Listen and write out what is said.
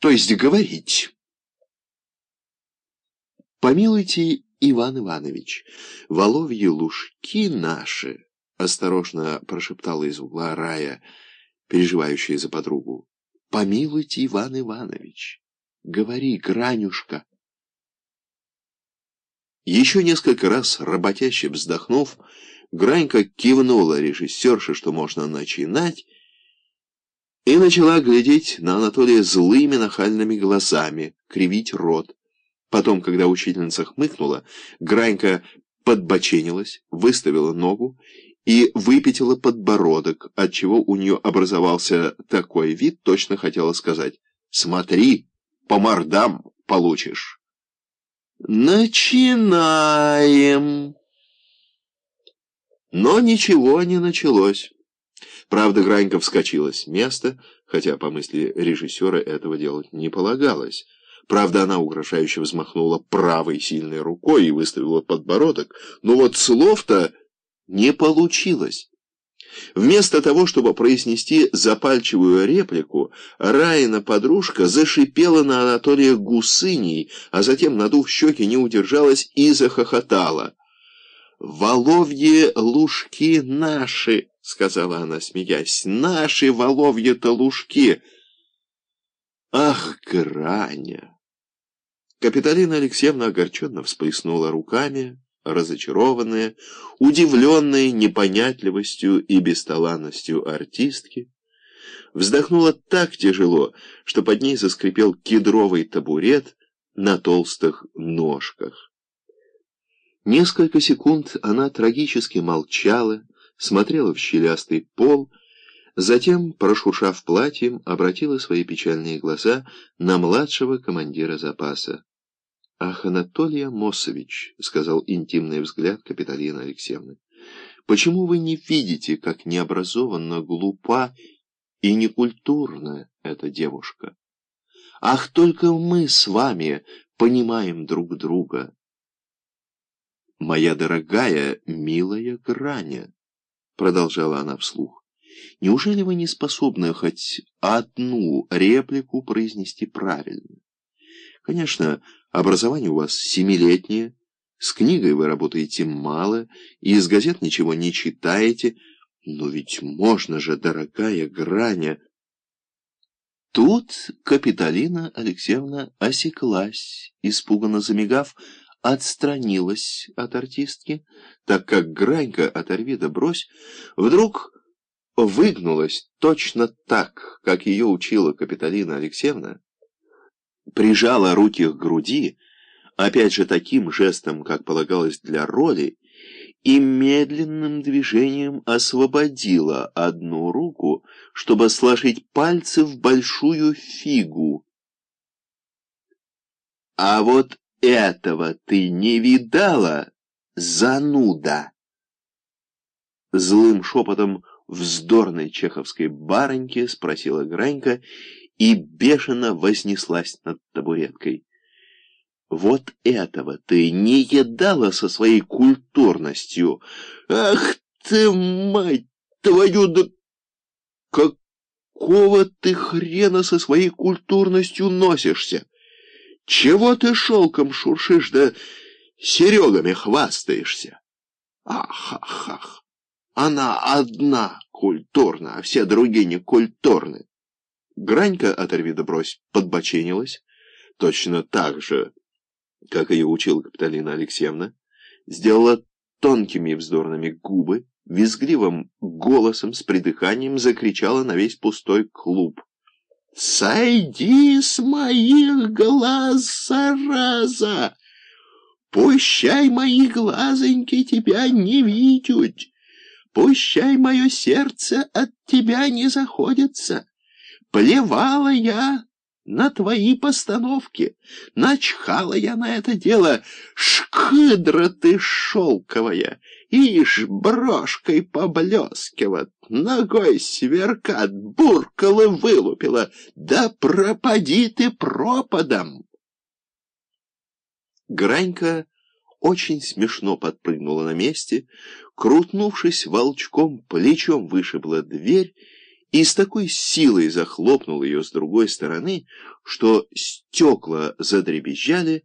то есть говорить. Помилуйте, Иван Иванович, воловьи лужки наши, осторожно прошептала из угла Рая, переживающая за подругу. Помилуйте, Иван Иванович, говори, гранюшка. Еще несколько раз, работяще вздохнув, Гранька кивнула режиссерше, что можно начинать, и начала глядеть на Анатолия злыми нахальными глазами, кривить рот. Потом, когда учительница хмыкнула, Гранька подбоченилась, выставила ногу и выпятила подбородок, отчего у нее образовался такой вид, точно хотела сказать «Смотри, по мордам получишь». «Начинаем!» Но ничего не началось. Правда, Гранька вскочила с места, хотя, по мысли режиссера, этого делать не полагалось. Правда, она угрожающе взмахнула правой сильной рукой и выставила подбородок, но вот слов-то не получилось. Вместо того, чтобы произнести запальчивую реплику, Раина подружка зашипела на Анатолия гусыней, а затем, надув щеки, не удержалась и захохотала. «Воловьи лужки наши!» — сказала она, смеясь. «Наши воловьи-то лужки!» «Ах, Граня!» Капиталина Алексеевна огорченно всплеснула руками, разочарованная, удивленная непонятливостью и бесталанностью артистки, вздохнула так тяжело, что под ней заскрипел кедровый табурет на толстых ножках. Несколько секунд она трагически молчала, смотрела в щелястый пол, затем, прошуршав платьем, обратила свои печальные глаза на младшего командира запаса. «Ах, Анатолий Амосович», — сказал интимный взгляд Капиталины Алексеевны, «почему вы не видите, как необразованно, глупа и некультурна эта девушка? Ах, только мы с вами понимаем друг друга». «Моя дорогая, милая Граня», — продолжала она вслух, «неужели вы не способны хоть одну реплику произнести правильно? Конечно, Образование у вас семилетнее, с книгой вы работаете мало, и из газет ничего не читаете, но ведь можно же, дорогая Граня... Тут Капитолина Алексеевна осеклась, испуганно замигав, отстранилась от артистки, так как Гранька, оторви да брось, вдруг выгнулась точно так, как ее учила Капитолина Алексеевна, прижала руки к груди, опять же таким жестом, как полагалось для роли, и медленным движением освободила одну руку, чтобы сложить пальцы в большую фигу. «А вот этого ты не видала, зануда!» Злым шепотом вздорной чеховской барыньки спросила Гранька, и бешено вознеслась над табуреткой. Вот этого ты не едала со своей культурностью. Ах ты, мать твою, да какого ты хрена со своей культурностью носишься? Чего ты шелком шуршишь да серегами хвастаешься? Ах, ах, ах, она одна культурна, а все другие не культурны. Гранька, оторви да брось, подбоченилась, точно так же, как ее учила Капиталина Алексеевна, сделала тонкими вздорными губы, визгливым голосом с придыханием закричала на весь пустой клуб. «Сойди с моих глаз, зараза! Пущай мои глазоньки тебя не видят! Пущай мое сердце от тебя не заходится!» Плевала я на твои постановки, начхала я на это дело, шкыдра ты шелковая, ишь брошкой поблескивает, ногой сверкат, буркала вылупила, да пропади ты пропадом. Гранька очень смешно подпрыгнула на месте, крутнувшись волчком, плечом вышибла дверь и с такой силой захлопнул ее с другой стороны, что стекла задребезжали,